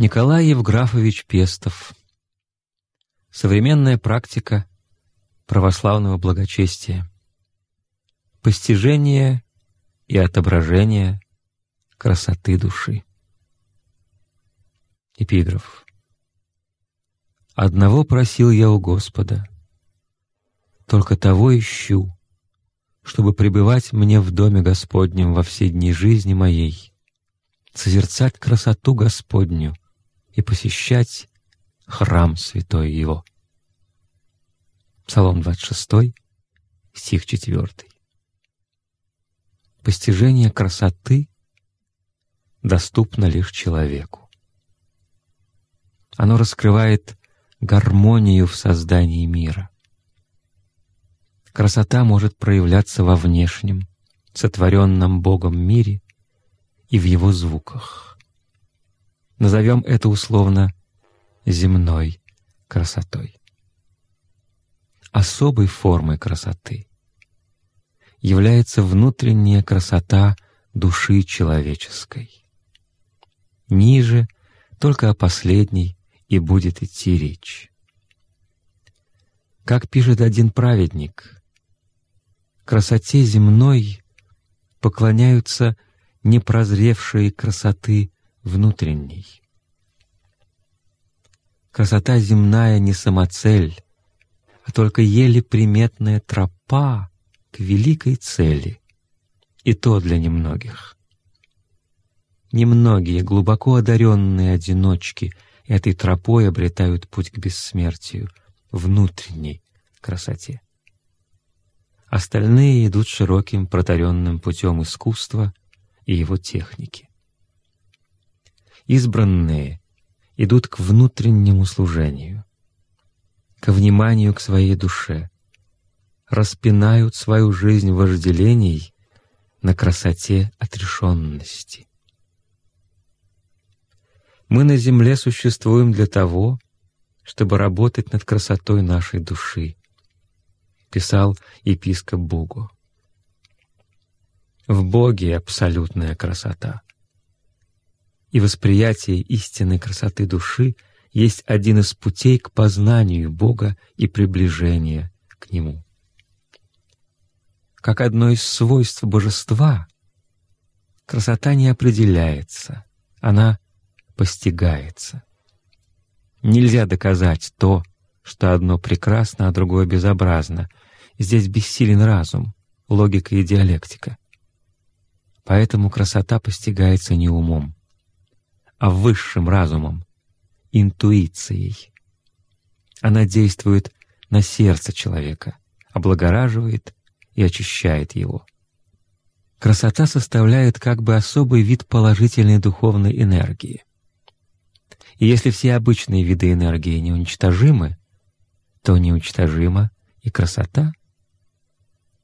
Николай Евграфович Пестов. Современная практика православного благочестия. Постижение и отображение красоты души. Эпиграф. «Одного просил я у Господа, только того ищу, чтобы пребывать мне в доме Господнем во все дни жизни моей, созерцать красоту Господню — и посещать храм святой его. Псалом 26, стих 4. Постижение красоты доступно лишь человеку. Оно раскрывает гармонию в создании мира. Красота может проявляться во внешнем, сотворенном Богом мире и в его звуках. Назовем это условно земной красотой. Особой формой красоты является внутренняя красота души человеческой. Ниже только о последней и будет идти речь. Как пишет один праведник, красоте земной поклоняются непрозревшие красоты внутренней. Красота земная не самоцель, а только еле приметная тропа к великой цели, и то для немногих. Немногие глубоко одаренные одиночки этой тропой обретают путь к бессмертию, внутренней красоте. Остальные идут широким протаренным путем искусства и его техники избранные идут к внутреннему служению, к вниманию к своей душе, распинают свою жизнь вожделений на красоте отрешенности. Мы на земле существуем для того, чтобы работать над красотой нашей души, писал епископ Бугу. В Боге абсолютная красота — и восприятие истинной красоты души есть один из путей к познанию Бога и приближения к Нему. Как одно из свойств божества, красота не определяется, она постигается. Нельзя доказать то, что одно прекрасно, а другое безобразно. Здесь бессилен разум, логика и диалектика. Поэтому красота постигается не умом, а высшим разумом, интуицией. Она действует на сердце человека, облагораживает и очищает его. Красота составляет как бы особый вид положительной духовной энергии. И если все обычные виды энергии неуничтожимы, то неуничтожима и красота.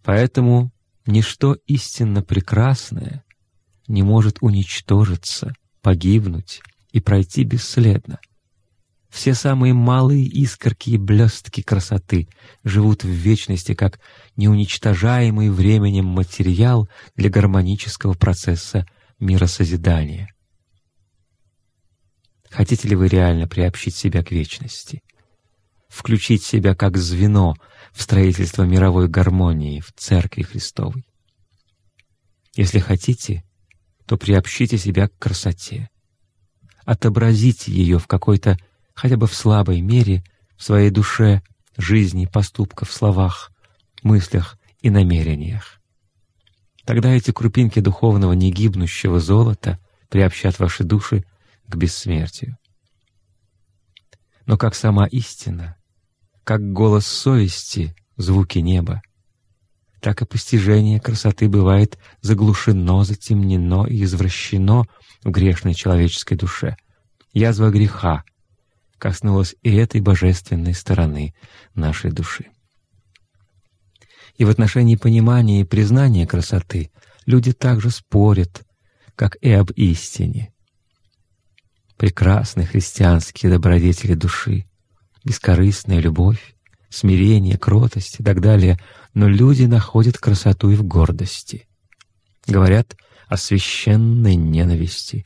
Поэтому ничто истинно прекрасное не может уничтожиться погибнуть и пройти бесследно. Все самые малые искорки и блестки красоты живут в вечности как неуничтожаемый временем материал для гармонического процесса миросозидания. Хотите ли вы реально приобщить себя к вечности? Включить себя как звено в строительство мировой гармонии в Церкви Христовой? Если хотите, то приобщите себя к красоте. Отобразите ее в какой-то, хотя бы в слабой мере, в своей душе, жизни, поступках, словах, мыслях и намерениях. Тогда эти крупинки духовного негибнущего золота приобщат ваши души к бессмертию. Но как сама истина, как голос совести, звуки неба — так и постижение красоты бывает заглушено, затемнено и извращено в грешной человеческой душе. Язва греха коснулась и этой божественной стороны нашей души. И в отношении понимания и признания красоты люди также спорят, как и об истине. Прекрасные христианские добродетели души, бескорыстная любовь, смирение, кротость и так далее, но люди находят красоту и в гордости. Говорят о священной ненависти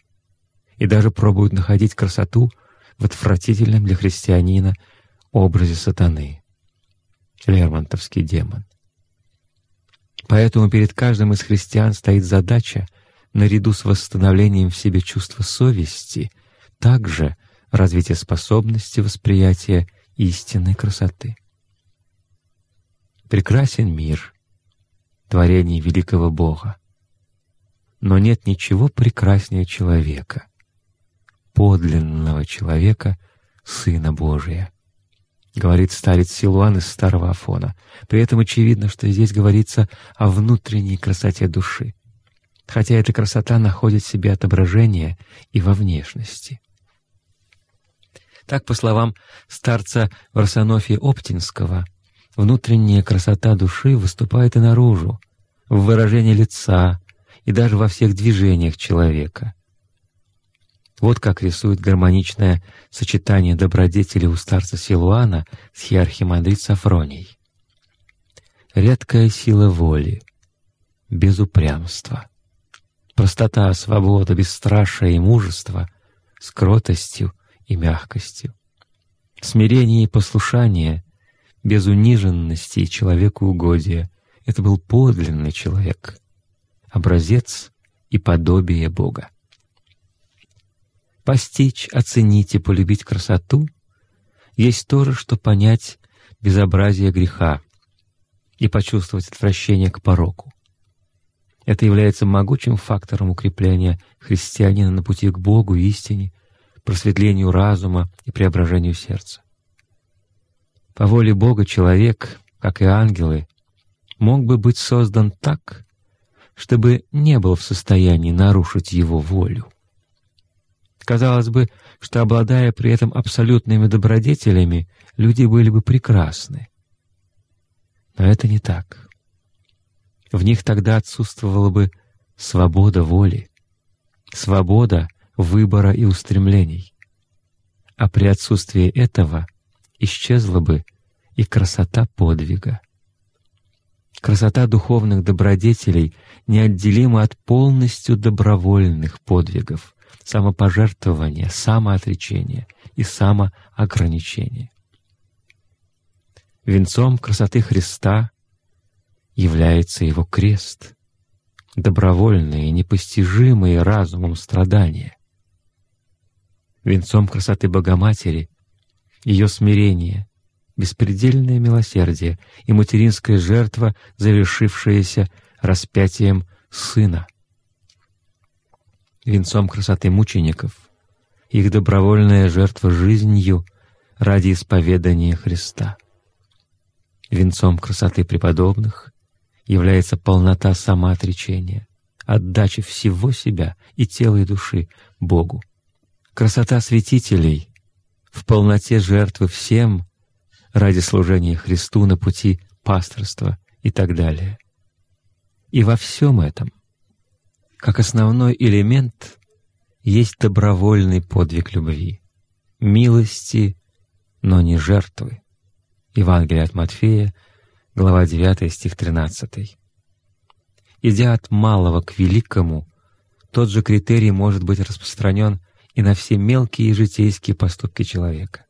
и даже пробуют находить красоту в отвратительном для христианина образе сатаны. Лермонтовский демон. Поэтому перед каждым из христиан стоит задача, наряду с восстановлением в себе чувства совести, также развитие способности восприятия истинной красоты. Прекрасен мир, творение великого Бога. Но нет ничего прекраснее человека, подлинного человека, Сына Божия, говорит старец Силуан из Старого Афона. При этом очевидно, что здесь говорится о внутренней красоте души, хотя эта красота находит в себе отображение и во внешности. Так, по словам старца Варсонофия Оптинского, внутренняя красота души выступает и наружу, в выражении лица и даже во всех движениях человека. Вот как рисует гармоничное сочетание добродетели у старца Силуана с хиархимандрит Сафроний. Редкая сила воли, без упрямства, простота, свобода, бесстрашие и мужество с кротостью и мягкостью. Смирение и послушание, без униженности и человеку угодия — это был подлинный человек, образец и подобие Бога. Постичь, оценить и полюбить красоту есть то же, что понять безобразие греха и почувствовать отвращение к пороку. Это является могучим фактором укрепления христианина на пути к Богу, истине просветлению разума и преображению сердца. По воле Бога человек, как и ангелы, мог бы быть создан так, чтобы не был в состоянии нарушить его волю. Казалось бы, что, обладая при этом абсолютными добродетелями, люди были бы прекрасны. Но это не так. В них тогда отсутствовала бы свобода воли, свобода выбора и устремлений. А при отсутствии этого исчезла бы и красота подвига. Красота духовных добродетелей неотделима от полностью добровольных подвигов, самопожертвования, самоотречения и самоограничения. Венцом красоты Христа является Его крест, добровольные, непостижимые разумом страдания, венцом красоты Богоматери, ее смирение, беспредельное милосердие и материнская жертва, завершившаяся распятием Сына. Венцом красоты мучеников, их добровольная жертва жизнью ради исповедания Христа. Венцом красоты преподобных является полнота самоотречения, отдачи всего себя и тела и души Богу. Красота святителей в полноте жертвы всем ради служения Христу на пути пасторства и так далее. И во всем этом, как основной элемент, есть добровольный подвиг любви, милости, но не жертвы. Евангелие от Матфея, глава 9, стих 13. Идя от малого к великому, тот же критерий может быть распространен и на все мелкие житейские поступки человека.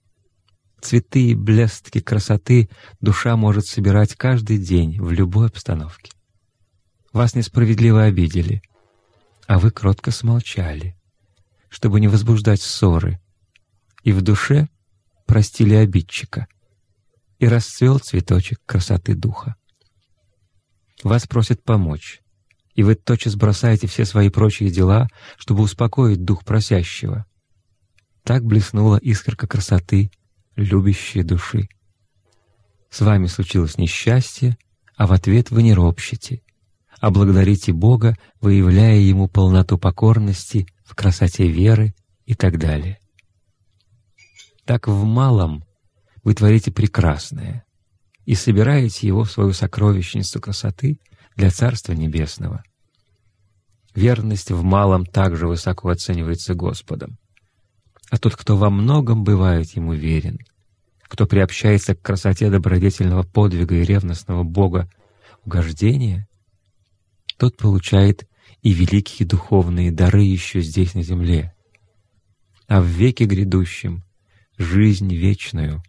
Цветы и блестки красоты душа может собирать каждый день в любой обстановке. Вас несправедливо обидели, а вы кротко смолчали, чтобы не возбуждать ссоры, и в душе простили обидчика, и расцвел цветочек красоты духа. Вас просят помочь, и вы тотчас бросаете все свои прочие дела, чтобы успокоить дух просящего. Так блеснула искорка красоты, любящей души. С вами случилось несчастье, а в ответ вы не ропщите, а благодарите Бога, выявляя Ему полноту покорности в красоте веры и так далее. Так в малом вы творите прекрасное и собираете его в свою сокровищницу красоты для Царства Небесного. Верность в малом также высоко оценивается Господом. А тот, кто во многом бывает ему верен, кто приобщается к красоте добродетельного подвига и ревностного Бога угождения, тот получает и великие духовные дары еще здесь, на земле, а в веке грядущем — жизнь вечную.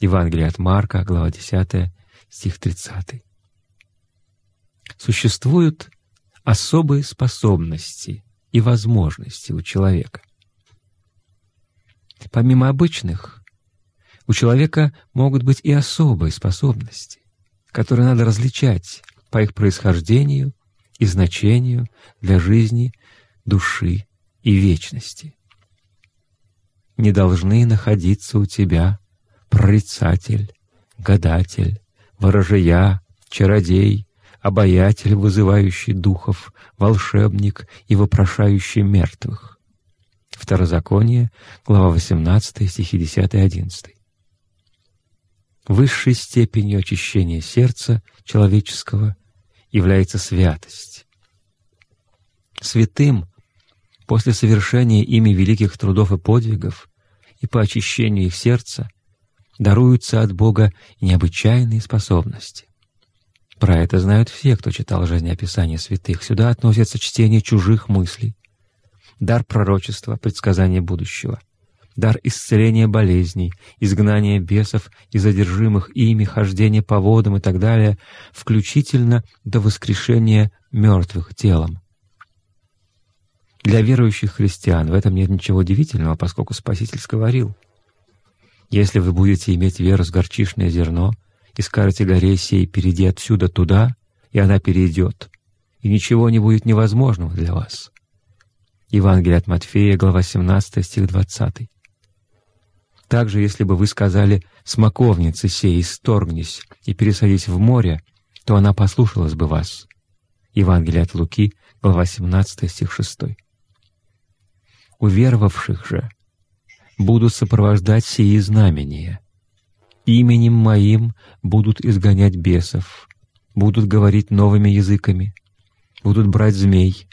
Евангелие от Марка, глава 10, стих 30. Существуют особые способности и возможности у человека. Помимо обычных, у человека могут быть и особые способности, которые надо различать по их происхождению и значению для жизни, души и вечности. Не должны находиться у тебя прорицатель, гадатель, ворожея, чародей, обаятель, вызывающий духов, волшебник и вопрошающий мертвых. Второзаконие, глава 18, стихи 10 и 11. Высшей степенью очищения сердца человеческого является святость. Святым после совершения ими великих трудов и подвигов и по очищению их сердца даруются от Бога необычайные способности. Про это знают все, кто читал жизнеописание святых. Сюда относятся чтение чужих мыслей, дар пророчества, предсказания будущего, дар исцеления болезней, изгнания бесов и задержимых ими, хождение по водам и так далее, включительно до воскрешения мертвых телом. Для верующих христиан в этом нет ничего удивительного, поскольку Спаситель говорил, «Если вы будете иметь веру с горчишное зерно, и скажете горе сей, перейди отсюда туда, и она перейдет, и ничего не будет невозможного для вас». Евангелие от Матфея, глава 17, стих 20. Также, если бы вы сказали «смоковнице сей, исторгнись и пересадись в море», то она послушалась бы вас. Евангелие от Луки, глава 17, стих 6. Уверовавших же будут сопровождать сии знамения именем Моим будут изгонять бесов, будут говорить новыми языками, будут брать змей,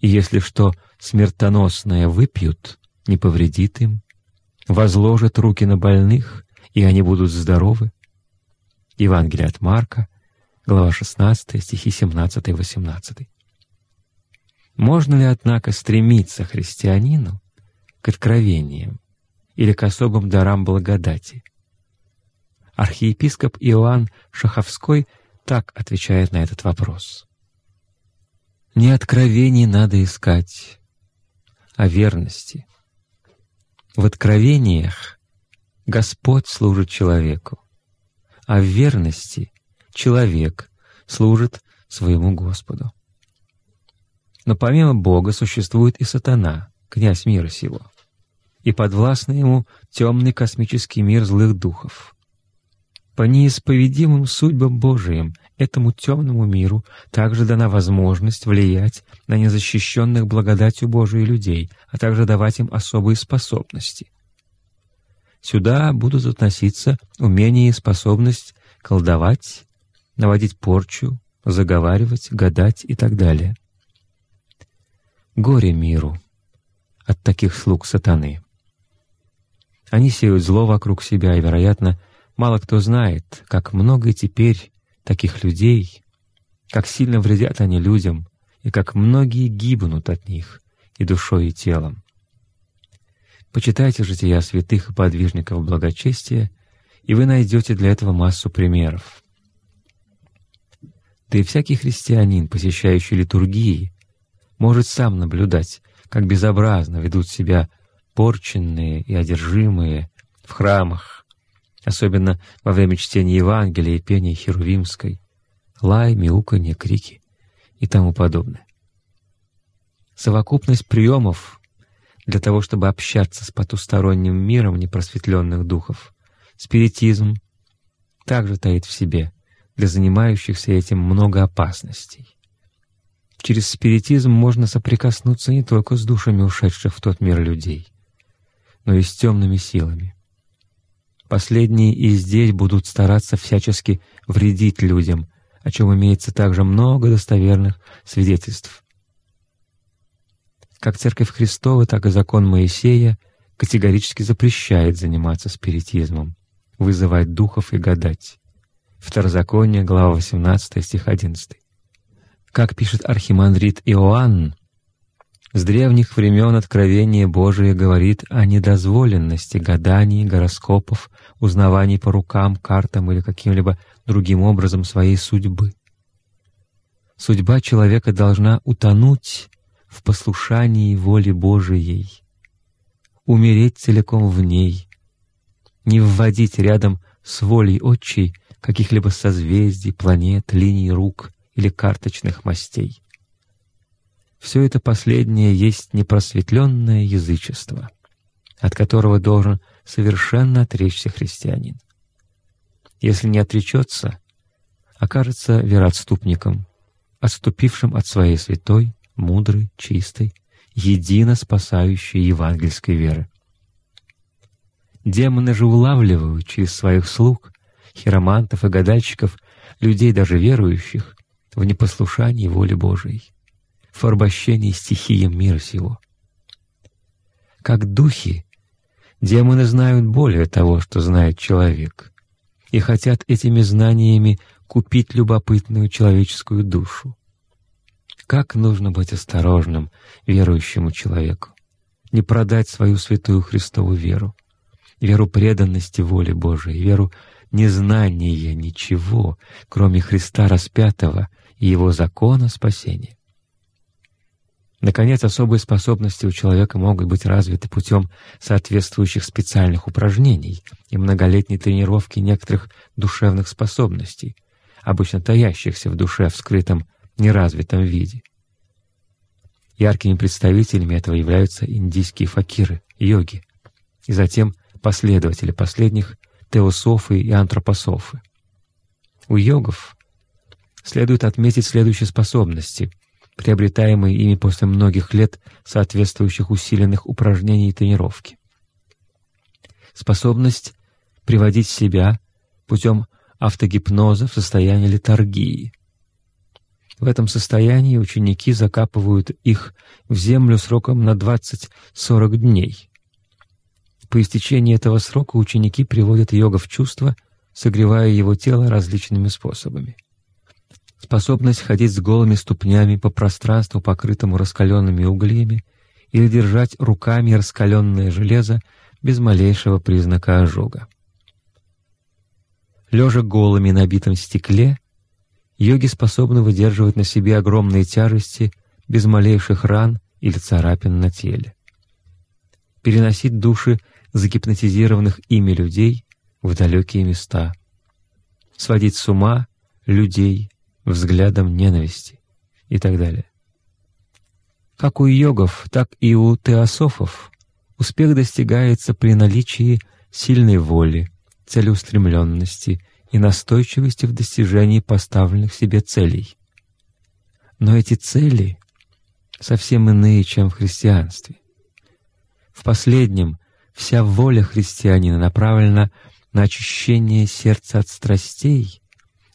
и если что смертоносное выпьют, не повредит им, возложат руки на больных, и они будут здоровы. Евангелие от Марка, глава 16, стихи 17 и 18. Можно ли, однако, стремиться христианину к откровениям или к особым дарам благодати — Архиепископ Иоанн Шаховской так отвечает на этот вопрос. «Не откровений надо искать, а верности. В откровениях Господь служит человеку, а в верности человек служит своему Господу. Но помимо Бога существует и сатана, князь мира сего, и подвластный ему темный космический мир злых духов — по неисповедимым судьбам Божиим этому темному миру также дана возможность влиять на незащищенных благодатью Божией людей, а также давать им особые способности. Сюда будут относиться умение и способность колдовать, наводить порчу, заговаривать, гадать и так далее. Горе миру от таких слуг сатаны. Они сеют зло вокруг себя и, вероятно, Мало кто знает, как много теперь таких людей, как сильно вредят они людям, и как многие гибнут от них и душой, и телом. Почитайте жития святых и подвижников благочестия, и вы найдете для этого массу примеров. Да и всякий христианин, посещающий литургии, может сам наблюдать, как безобразно ведут себя порченные и одержимые в храмах, особенно во время чтения Евангелия и пения Херувимской, лай, мяуканье, крики и тому подобное. Совокупность приемов для того, чтобы общаться с потусторонним миром непросветленных духов, спиритизм также таит в себе для занимающихся этим много опасностей. Через спиритизм можно соприкоснуться не только с душами ушедших в тот мир людей, но и с темными силами. Последние и здесь будут стараться всячески вредить людям, о чем имеется также много достоверных свидетельств. Как Церковь Христова, так и закон Моисея категорически запрещает заниматься спиритизмом, вызывать духов и гадать. Второзаконие, глава 18, стих 11. Как пишет архимандрит Иоанн, С древних времен Откровение Божие говорит о недозволенности гаданий, гороскопов, узнаваний по рукам, картам или каким-либо другим образом своей судьбы. Судьба человека должна утонуть в послушании воли Божией, умереть целиком в ней, не вводить рядом с волей Отчей каких-либо созвездий, планет, линий рук или карточных мастей. Все это последнее есть непросветленное язычество, от которого должен совершенно отречься христианин. Если не отречется, окажется вероотступником, отступившим от своей святой, мудрой, чистой, едино спасающей евангельской веры. Демоны же улавливают через своих слуг, хиромантов и гадальщиков, людей даже верующих, в непослушании воли Божией в порабощении стихиям мира сего. Как духи, демоны знают более того, что знает человек, и хотят этими знаниями купить любопытную человеческую душу. Как нужно быть осторожным верующему человеку, не продать свою святую Христову веру, веру преданности воле Божией, веру незнания ничего, кроме Христа распятого и Его закона спасения. Наконец, особые способности у человека могут быть развиты путем соответствующих специальных упражнений и многолетней тренировки некоторых душевных способностей, обычно таящихся в душе в скрытом, неразвитом виде. Яркими представителями этого являются индийские факиры, йоги, и затем последователи последних — теософы и антропософы. У йогов следует отметить следующие способности — приобретаемые ими после многих лет соответствующих усиленных упражнений и тренировки. Способность приводить себя путем автогипноза в состояние литургии. В этом состоянии ученики закапывают их в землю сроком на 20-40 дней. По истечении этого срока ученики приводят йога в чувство, согревая его тело различными способами способность ходить с голыми ступнями по пространству, покрытому раскаленными углями, или держать руками раскаленное железо без малейшего признака ожога. Лежа голыми на битом стекле, йоги способны выдерживать на себе огромные тяжести без малейших ран или царапин на теле. Переносить души загипнотизированных ими людей в далекие места. Сводить с ума людей, взглядом ненависти и так далее. Как у йогов, так и у теософов успех достигается при наличии сильной воли, целеустремленности и настойчивости в достижении поставленных себе целей. Но эти цели совсем иные, чем в христианстве. В последнем вся воля христианина направлена на очищение сердца от страстей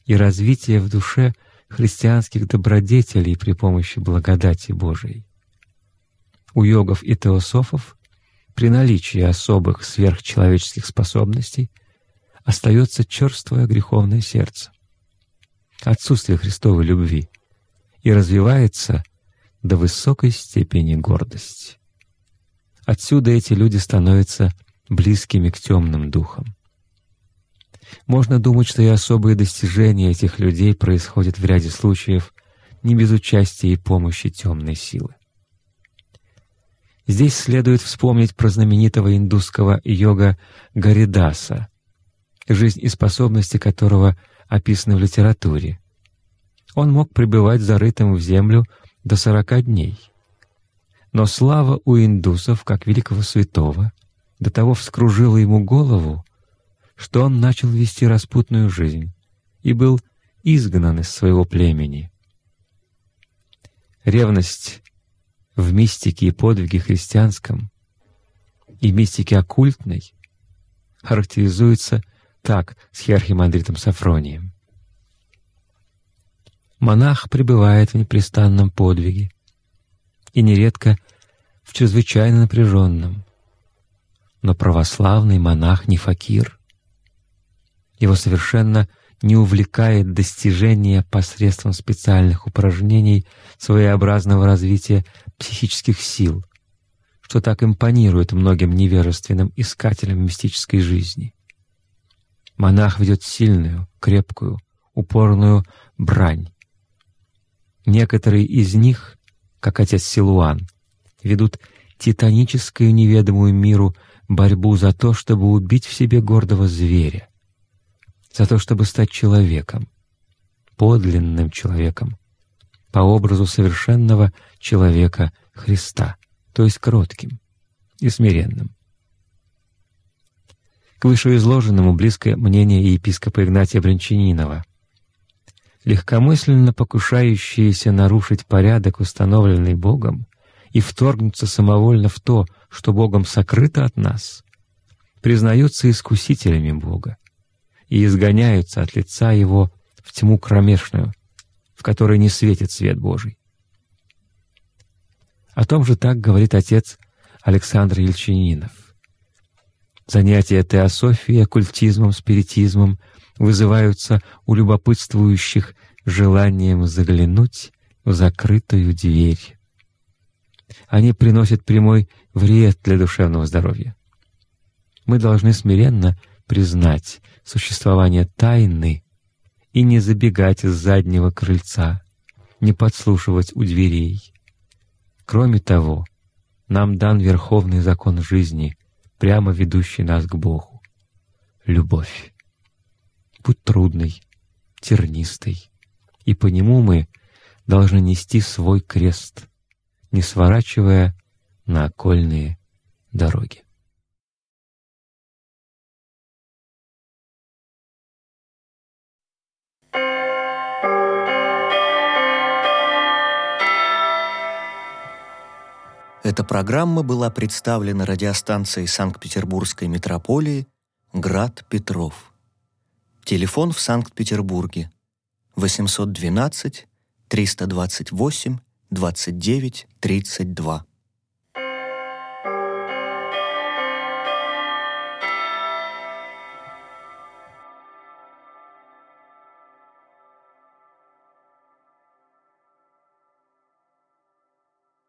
и развитие в душе христианских добродетелей при помощи благодати Божией. У йогов и теософов при наличии особых сверхчеловеческих способностей остается черствое греховное сердце, отсутствие Христовой любви и развивается до высокой степени гордости. Отсюда эти люди становятся близкими к темным духам. Можно думать, что и особые достижения этих людей происходят в ряде случаев не без участия и помощи темной силы. Здесь следует вспомнить про знаменитого индусского йога Гаридаса, жизнь и способности которого описаны в литературе. Он мог пребывать зарытым в землю до сорока дней. Но слава у индусов, как великого святого, до того вскружила ему голову, что он начал вести распутную жизнь и был изгнан из своего племени. Ревность в мистике и подвиге христианском и мистике оккультной характеризуется так с хиархимандритом Сафронием. Монах пребывает в непрестанном подвиге и нередко в чрезвычайно напряженном, но православный монах не факир — его совершенно не увлекает достижение посредством специальных упражнений своеобразного развития психических сил, что так импонирует многим невежественным искателям мистической жизни. Монах ведет сильную, крепкую, упорную брань. Некоторые из них, как отец Силуан, ведут титаническую неведомую миру борьбу за то, чтобы убить в себе гордого зверя, за то, чтобы стать человеком, подлинным человеком, по образу совершенного человека Христа, то есть кротким и смиренным. К вышеизложенному близкое мнение епископа Игнатия Брянчанинова. Легкомысленно покушающиеся нарушить порядок, установленный Богом, и вторгнуться самовольно в то, что Богом сокрыто от нас, признаются искусителями Бога и изгоняются от лица Его в тьму кромешную, в которой не светит свет Божий. О том же так говорит отец Александр Ельчининов. Занятия теософией, оккультизмом, спиритизмом вызываются у любопытствующих желанием заглянуть в закрытую дверь они приносят прямой вред для душевного здоровья. Мы должны смиренно признать существование тайны и не забегать с заднего крыльца, не подслушивать у дверей. Кроме того, нам дан верховный закон жизни, прямо ведущий нас к Богу — любовь. Путь трудный, тернистый, и по нему мы должны нести свой крест — не сворачивая на окольные дороги. Эта программа была представлена радиостанцией Санкт-Петербургской метрополии «Град Петров». Телефон в Санкт-Петербурге 812 328 29 32.